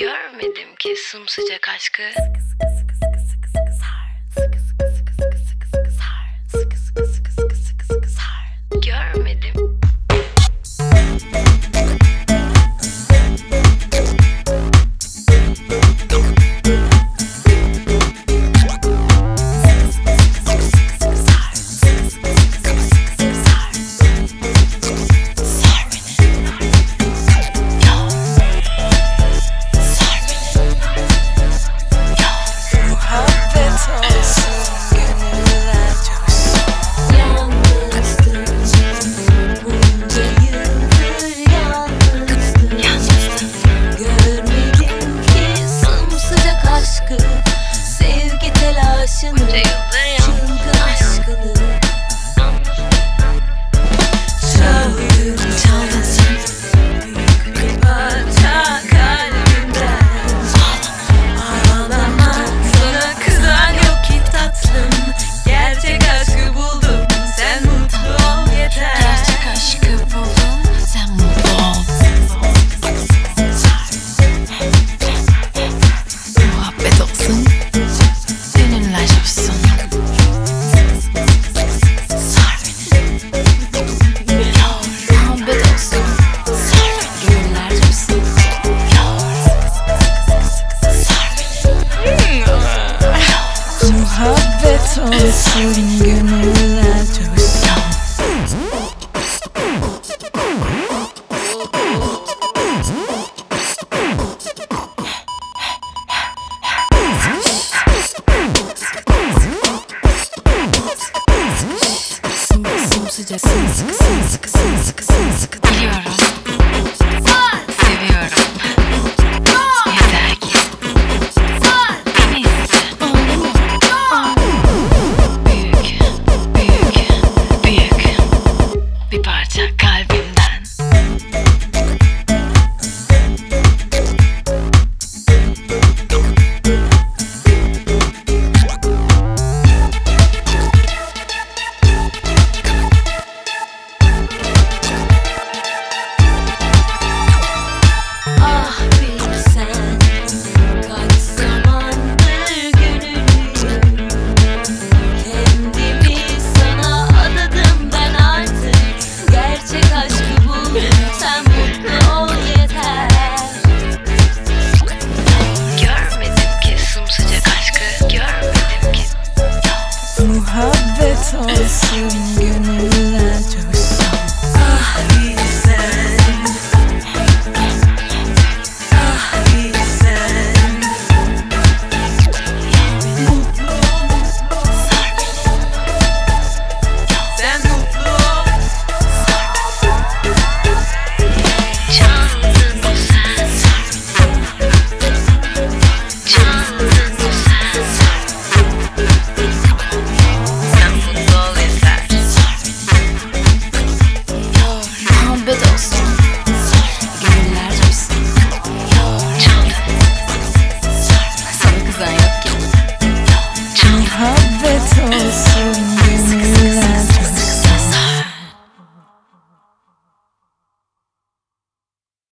Görmedim ki sımsıcak aşkı. Sıkı sıkı sıkı sıkı. always shooting at my